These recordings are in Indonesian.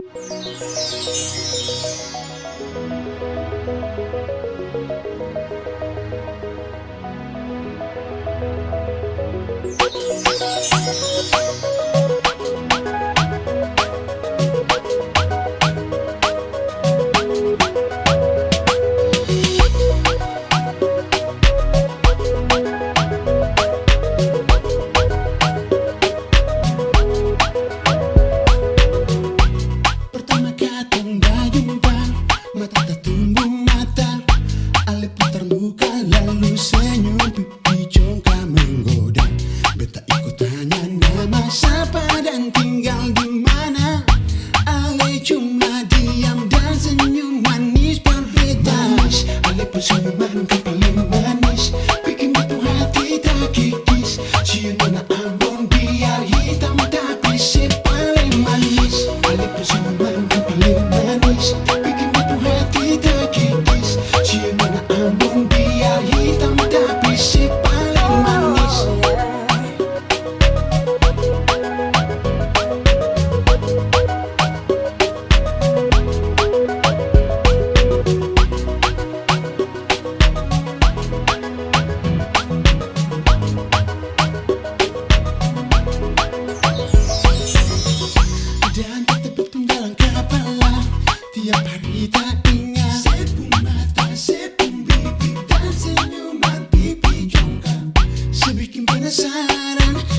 Música Lipis lalu senyum pipi congkak menggoda Beta ikut tanya.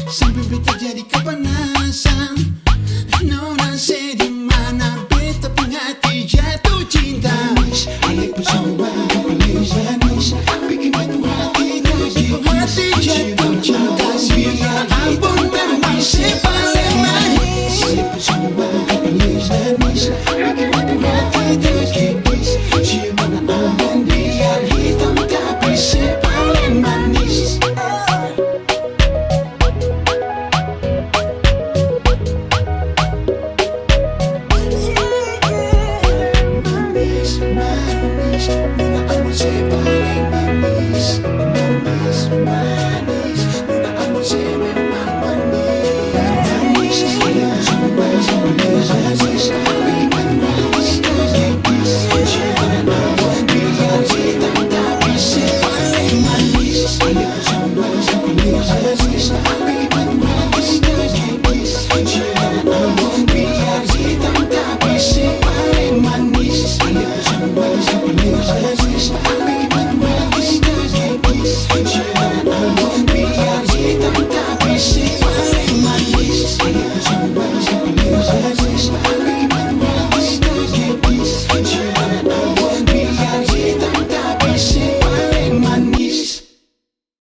Siyempre bitadya di ka ba? I was say bye.